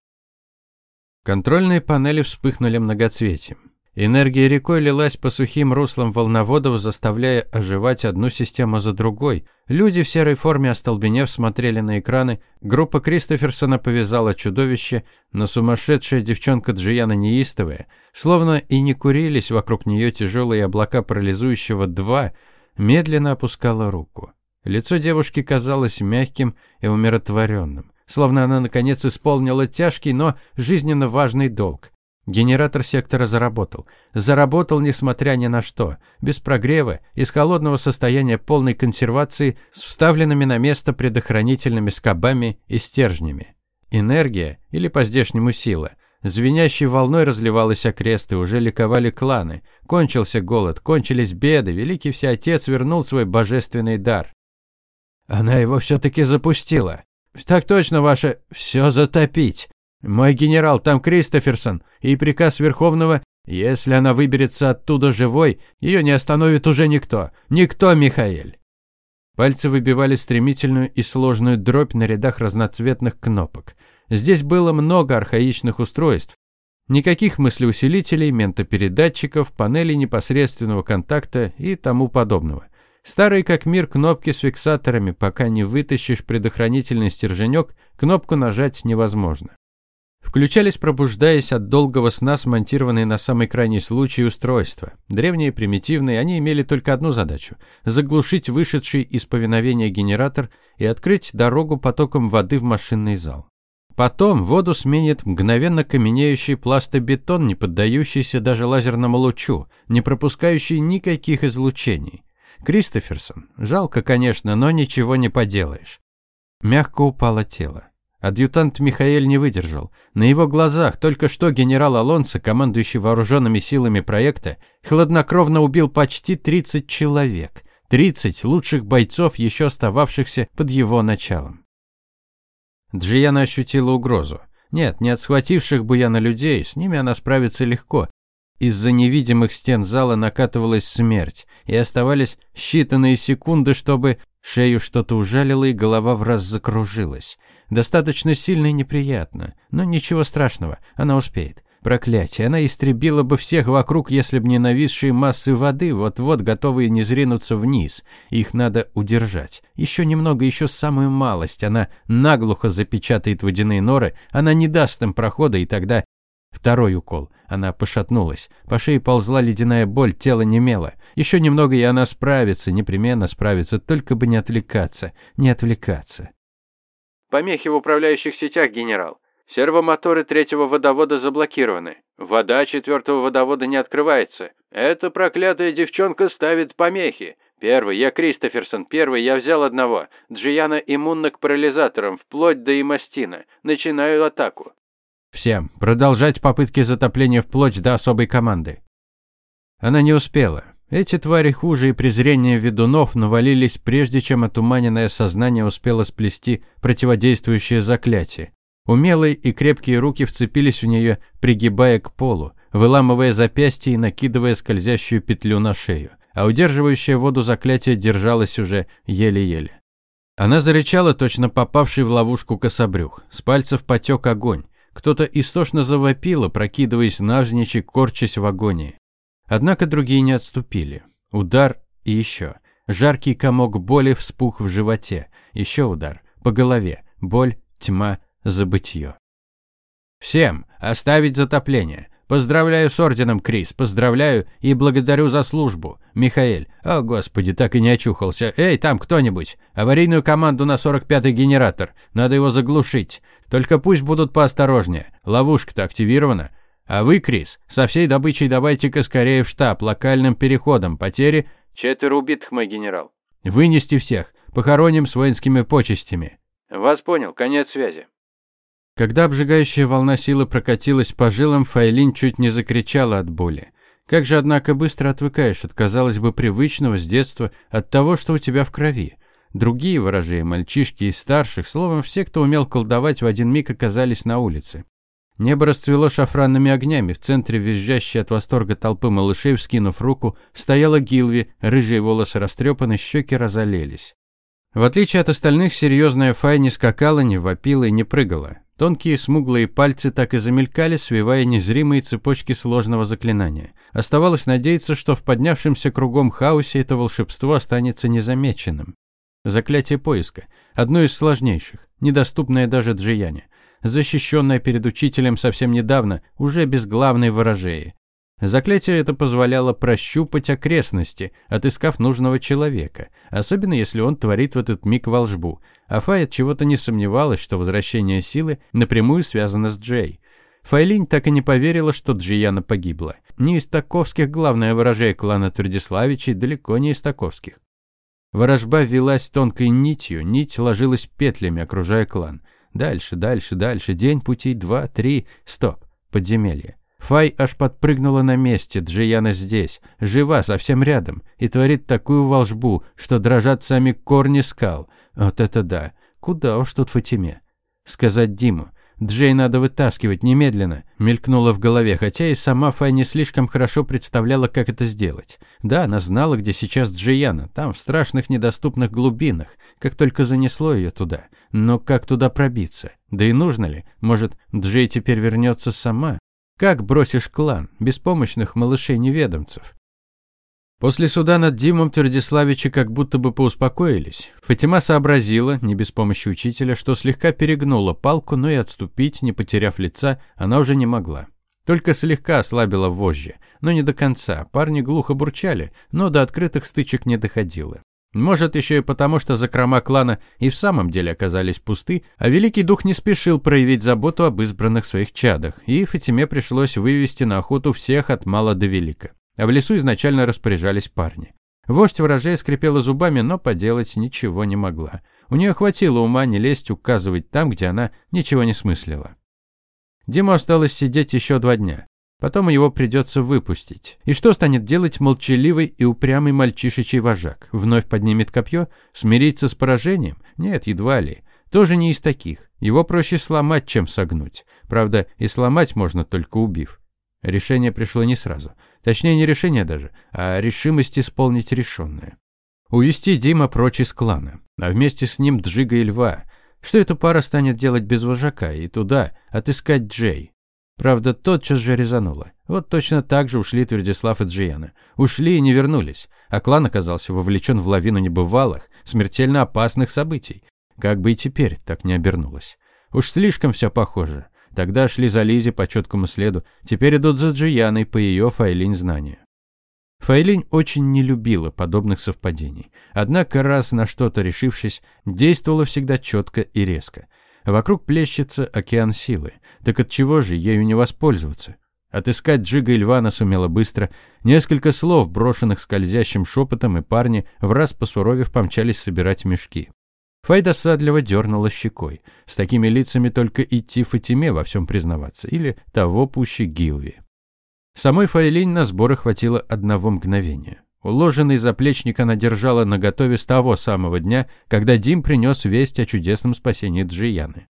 Контрольные панели вспыхнули многоцветием. Энергия рекой лилась по сухим руслам волноводов, заставляя оживать одну систему за другой. Люди в серой форме, остолбенев, смотрели на экраны. Группа Кристоферсона повязала чудовище, но сумасшедшая девчонка Джияна неистовая, словно и не курились вокруг нее тяжелые облака парализующего два, медленно опускала руку. Лицо девушки казалось мягким и умиротворенным, словно она наконец исполнила тяжкий, но жизненно важный долг. Генератор сектора заработал. Заработал, несмотря ни на что. Без прогрева, из холодного состояния полной консервации с вставленными на место предохранительными скобами и стержнями. Энергия, или по-здешнему сила, звенящей волной разливалась окрест, и уже ликовали кланы. Кончился голод, кончились беды, великий всеотец вернул свой божественный дар. Она его все-таки запустила. «Так точно, ваше... все затопить!» «Мой генерал, там Кристоферсон, и приказ Верховного, если она выберется оттуда живой, ее не остановит уже никто. Никто, Михаэль!» Пальцы выбивали стремительную и сложную дробь на рядах разноцветных кнопок. Здесь было много архаичных устройств. Никаких мыслеусилителей, ментопередатчиков, панелей непосредственного контакта и тому подобного. Старые как мир кнопки с фиксаторами, пока не вытащишь предохранительный стерженек, кнопку нажать невозможно. Включались, пробуждаясь от долгого сна, смонтированные на самый крайний случай устройства. Древние, примитивные, они имели только одну задачу – заглушить вышедший из повиновения генератор и открыть дорогу потоком воды в машинный зал. Потом воду сменит мгновенно каменеющий пластобетон, не поддающийся даже лазерному лучу, не пропускающий никаких излучений. Кристоферсон. Жалко, конечно, но ничего не поделаешь. Мягко упало тело. Адъютант Михаэль не выдержал. На его глазах только что генерал Алонсо, командующий вооруженными силами проекта, хладнокровно убил почти 30 человек. 30 лучших бойцов, еще остававшихся под его началом. Джияна ощутила угрозу. Нет, не от схвативших Буяна людей, с ними она справится легко. Из-за невидимых стен зала накатывалась смерть, и оставались считанные секунды, чтобы шею что-то ужалило и голова в раз закружилась. Достаточно сильно и неприятно, но ничего страшного, она успеет. Проклятие, она истребила бы всех вокруг, если б не нависшие массы воды, вот-вот готовые не зринуться вниз. Их надо удержать. Еще немного, еще самую малость. Она наглухо запечатает водяные норы, она не даст им прохода, и тогда... Второй укол. Она пошатнулась. По шее ползла ледяная боль, тело немело. Еще немного, и она справится, непременно справится, только бы не отвлекаться, не отвлекаться. Помехи в управляющих сетях, генерал. Сервомоторы третьего водовода заблокированы. Вода четвертого водовода не открывается. Эта проклятая девчонка ставит помехи. Первый, я Кристоферсон, первый, я взял одного. Джияна иммунна к парализаторам, вплоть до имастина. Начинаю атаку. Всем продолжать попытки затопления вплоть до особой команды. Она не успела. Эти твари хуже и презрения ведунов навалились, прежде чем отуманенное сознание успело сплести противодействующее заклятие. Умелые и крепкие руки вцепились в нее, пригибая к полу, выламывая запястье и накидывая скользящую петлю на шею. А удерживающее воду заклятие держалось уже еле-еле. Она зарычала, точно попавший в ловушку кособрюх. С пальцев потек огонь. Кто-то истошно завопил, прокидываясь навзничь и корчась в агонии. Однако другие не отступили. Удар и еще. Жаркий комок боли вспух в животе. Еще удар. По голове. Боль, тьма, забытье. Всем оставить затопление. Поздравляю с орденом, Крис, поздравляю и благодарю за службу. Михаэль, о господи, так и не очухался. Эй, там кто-нибудь, аварийную команду на 45-й генератор. Надо его заглушить. Только пусть будут поосторожнее. Ловушка-то активирована. А вы, Крис, со всей добычей давайте-ка скорее в штаб, локальным переходом. Потери... Четверо убитых, мой генерал. Вынести всех. Похороним с воинскими почестями. Вас понял. Конец связи. Когда обжигающая волна силы прокатилась по жилам, Файлин чуть не закричала от боли. Как же, однако, быстро отвыкаешь от, казалось бы, привычного с детства, от того, что у тебя в крови. Другие ворожеи, мальчишки из старших, словом, все, кто умел колдовать, в один миг оказались на улице. Небо расцвело шафранными огнями. В центре визжащей от восторга толпы малышей, вскинув руку, стояла Гилви, рыжие волосы растрепаны, щеки разолелись. В отличие от остальных, серьезная Фай не скакала, не вопила и не прыгала. Тонкие смуглые пальцы так и замелькали, свивая незримые цепочки сложного заклинания. Оставалось надеяться, что в поднявшемся кругом хаосе это волшебство останется незамеченным. Заклятие поиска. Одно из сложнейших, недоступное даже Джияне. Защищенное перед учителем совсем недавно, уже без главной ворожеи. Заклятие это позволяло прощупать окрестности, отыскав нужного человека, особенно если он творит в этот миг волшбу. А Фай от чего-то не сомневалась, что возвращение силы напрямую связано с Джей. Файлинь так и не поверила, что Джияна погибла. Не из таковских главное ворожей клана Твердиславичей, далеко не из таковских. Ворожба велась тонкой нитью, нить ложилась петлями, окружая клан. Дальше, дальше, дальше, день пути, два, три, стоп, подземелье. Фай аж подпрыгнула на месте, Джияна здесь, жива, совсем рядом, и творит такую волшбу, что дрожат сами корни скал. Вот это да! Куда уж тут Фатиме? Сказать Диму. Джей надо вытаскивать немедленно, мелькнуло в голове, хотя и сама Фай не слишком хорошо представляла, как это сделать. Да, она знала, где сейчас Джияна, там, в страшных недоступных глубинах, как только занесло ее туда. Но как туда пробиться? Да и нужно ли? Может, Джей теперь вернется сама? Как бросишь клан, беспомощных малышей-неведомцев? После суда над Димом Твердиславичи как будто бы поуспокоились. Фатима сообразила, не без помощи учителя, что слегка перегнула палку, но и отступить, не потеряв лица, она уже не могла. Только слегка ослабила вожжи, но не до конца. Парни глухо бурчали, но до открытых стычек не доходило. Может, еще и потому, что закрома клана и в самом деле оказались пусты, а Великий Дух не спешил проявить заботу об избранных своих чадах, и Фатиме пришлось вывести на охоту всех от мала до велика. А в лесу изначально распоряжались парни. Вождь ворожей скрипела зубами, но поделать ничего не могла. У нее хватило ума не лезть указывать там, где она ничего не смыслила. Диму осталось сидеть еще два дня. Потом его придется выпустить. И что станет делать молчаливый и упрямый мальчишечий вожак? Вновь поднимет копье? Смириться с поражением? Нет, едва ли. Тоже не из таких. Его проще сломать, чем согнуть. Правда, и сломать можно только убив. Решение пришло не сразу. Точнее, не решение даже, а решимость исполнить решенное. Увести Дима прочь из клана, а вместе с ним Джига и Льва. Что эта пара станет делать без вожака? И туда отыскать Джей. Правда, тотчас же резануло. Вот точно так же ушли Твердислав и Джиена. Ушли и не вернулись. А клан оказался вовлечен в лавину небывалых, смертельно опасных событий. Как бы и теперь так не обернулось. Уж слишком все похоже. Тогда шли за Лизи по четкому следу, теперь идут за Джияной по ее Файлинь знанию. Файлинь очень не любила подобных совпадений. Однако, раз на что-то решившись, действовала всегда четко и резко. Вокруг плещется океан силы. Так от чего же ею не воспользоваться? Отыскать Джига и Львана сумела быстро. Несколько слов, брошенных скользящим шепотом, и парни, в раз посуровев, помчались собирать мешки. Фай досадливо дернула щекой. С такими лицами только идти Фатиме во всем признаваться. Или того пуще Гилви. Самой Файлинь на сборы хватило одного мгновения. Уложенный заплечник она держала наготове с того самого дня, когда Дим принес весть о чудесном спасении Джияны.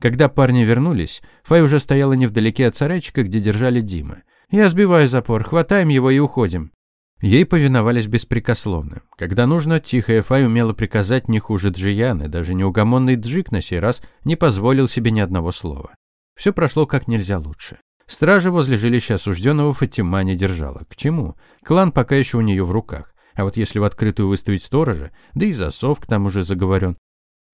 Когда парни вернулись, Фай уже стояла невдалеке от сарайчика, где держали Дима. «Я сбиваю запор, хватаем его и уходим». Ей повиновались беспрекословно. Когда нужно, тихая Фай умела приказать не хуже Джияны, даже неугомонный Джик на сей раз не позволил себе ни одного слова. Все прошло как нельзя лучше. Стража возле жилища осужденного Фатима не держала. К чему? Клан пока еще у нее в руках. А вот если в открытую выставить сторожа, да и засов к тому же заговорен.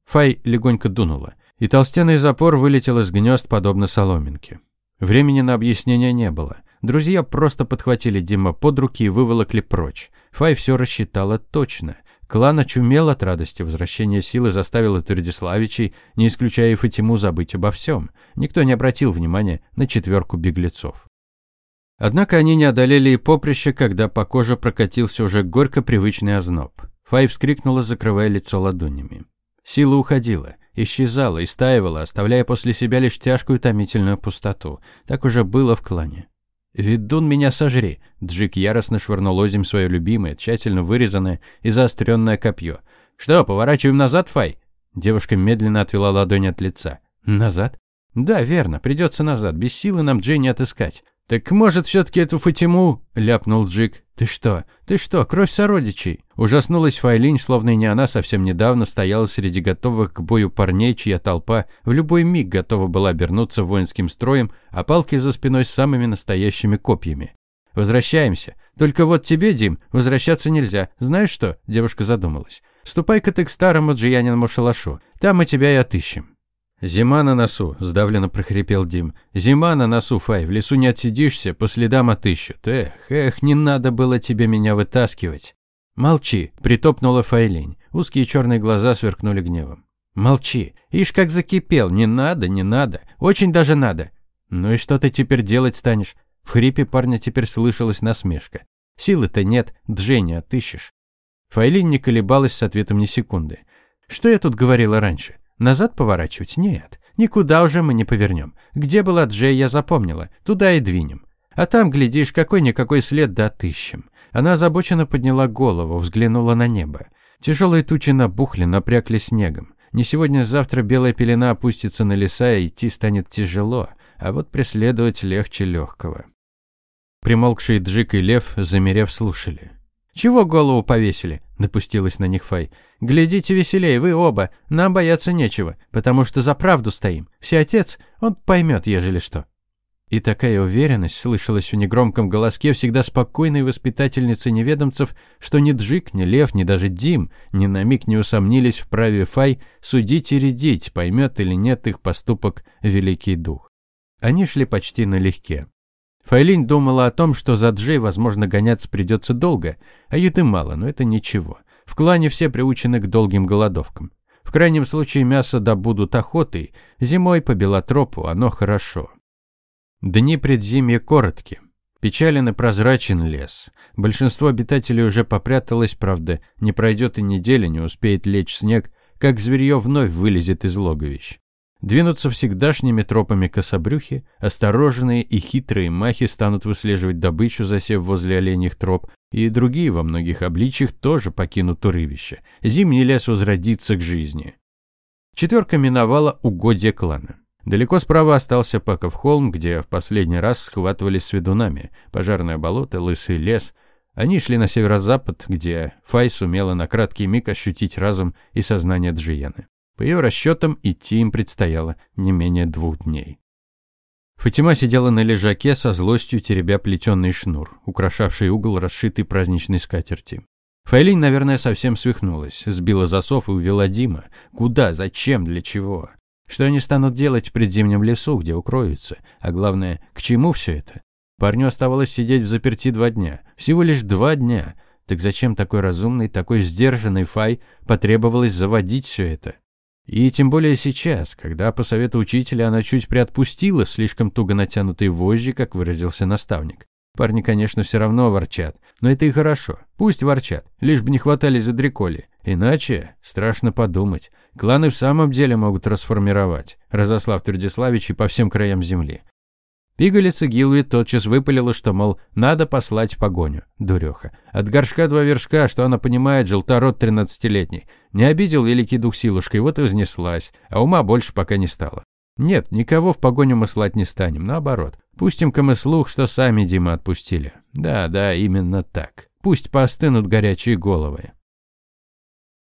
Фай легонько дунула, и толстенный запор вылетел из гнезд, подобно соломинке. Времени на объяснение не было. Друзья просто подхватили Дима под руки и выволокли прочь. Фай все рассчитала точно. Клан очумел от радости. Возвращение силы заставило Твердиславичей, не исключая и Фатиму, забыть обо всем. Никто не обратил внимания на четверку беглецов. Однако они не одолели и поприще, когда по коже прокатился уже горько привычный озноб. Фай вскрикнула, закрывая лицо ладонями. Сила уходила, исчезала и стаивала, оставляя после себя лишь тяжкую томительную пустоту. Так уже было в клане. «Ведун, меня сожри!» Джик яростно швырнул озим свое любимое, тщательно вырезанное и заостренное копье. «Что, поворачиваем назад, Фай?» Девушка медленно отвела ладонь от лица. «Назад?» «Да, верно, придется назад. Без силы нам Джей не отыскать». «Так может, все-таки эту Фатиму?» – ляпнул Джик. «Ты что? Ты что? Кровь сородичей!» Ужаснулась Файлинь, словно и не она совсем недавно стояла среди готовых к бою парней, чья толпа в любой миг готова была обернуться воинским строем, а палки за спиной с самыми настоящими копьями. «Возвращаемся. Только вот тебе, Дим, возвращаться нельзя. Знаешь что?» – девушка задумалась. «Ступай-ка ты к старому Джияниному шалашу. Там мы тебя и отыщем». «Зима на носу», – сдавленно прохрипел Дим. «Зима на носу, Фай, в лесу не отсидишься, по следам отыщут. Эх, эх, не надо было тебе меня вытаскивать». «Молчи», – притопнула Файлинь. Узкие черные глаза сверкнули гневом. «Молчи. Ишь, как закипел. Не надо, не надо. Очень даже надо». «Ну и что ты теперь делать станешь?» В хрипе парня теперь слышалась насмешка. «Силы-то нет, Дженни отыщешь». Файлин не колебалась с ответом ни секунды. «Что я тут говорила раньше? Назад поворачивать? Нет. Никуда уже мы не повернем. Где была Джей, я запомнила. Туда и двинем. А там, глядишь, какой-никакой след да отыщем. Она озабоченно подняла голову, взглянула на небо. Тяжелые тучи набухли, напрягли снегом. Не сегодня-завтра белая пелена опустится на леса, и идти станет тяжело, а вот преследовать легче легкого. Примолкшие Джик и Лев, замерев, слушали. «Чего голову повесили?» – напустилась на них Фай. «Глядите веселее, вы оба. Нам бояться нечего, потому что за правду стоим. Все отец, он поймет, ежели что». И такая уверенность слышалась в негромком голоске всегда спокойной воспитательницы неведомцев, что ни Джик, ни Лев, ни даже Дим ни на миг не усомнились в праве Фай судить и рядить, поймет или нет их поступок Великий Дух. Они шли почти налегке. Файлинь думала о том, что за Джей, возможно, гоняться придется долго, а еды мало, но это ничего. В клане все приучены к долгим голодовкам. В крайнем случае мясо добудут охотой, зимой по белотропу оно хорошо. Дни предзимья коротки. Печален и прозрачен лес. Большинство обитателей уже попряталось, правда, не пройдет и недели, не успеет лечь снег, как зверье вновь вылезет из логовищ. Двинуться всегдашними тропами кособрюхи, осторожные и хитрые махи станут выслеживать добычу, засев возле оленьих троп, и другие во многих обличьях тоже покинут урывище. Зимний лес возродится к жизни. Четверка миновала угодья клана. Далеко справа остался Паков холм, где в последний раз схватывались с ведунами. Пожарное болото, лысый лес. Они шли на северо-запад, где Фай сумела на краткий миг ощутить разум и сознание Джияны. По ее расчетам, идти им предстояло не менее двух дней. Фатима сидела на лежаке со злостью, теребя плетеный шнур, украшавший угол расшитой праздничной скатерти. Файлин, наверное, совсем свихнулась, сбила засов и увела Дима. Куда, зачем, для чего? Что они станут делать в предзимнем лесу, где укроются? А главное, к чему все это? Парню оставалось сидеть в заперти два дня. Всего лишь два дня. Так зачем такой разумный, такой сдержанный Фай потребовалось заводить все это? И тем более сейчас, когда по совету учителя она чуть приотпустила слишком туго натянутые вожжи, как выразился наставник. Парни, конечно, все равно ворчат, но это и хорошо. Пусть ворчат, лишь бы не хватали за дреколи. Иначе страшно подумать. Кланы в самом деле могут расформировать, разослав Твердиславичей по всем краям земли. Пигалица Гилви тотчас выпалила, что, мол, надо послать погоню. Дуреха. От горшка два вершка, что она понимает, желтород тринадцатилетний. Не обидел великий дух силушкой, вот и вознеслась, а ума больше пока не стало. Нет, никого в погоню мы слать не станем, наоборот. Пустим-ка мы слух, что сами Дима отпустили. Да, да, именно так. Пусть поостынут горячие головы.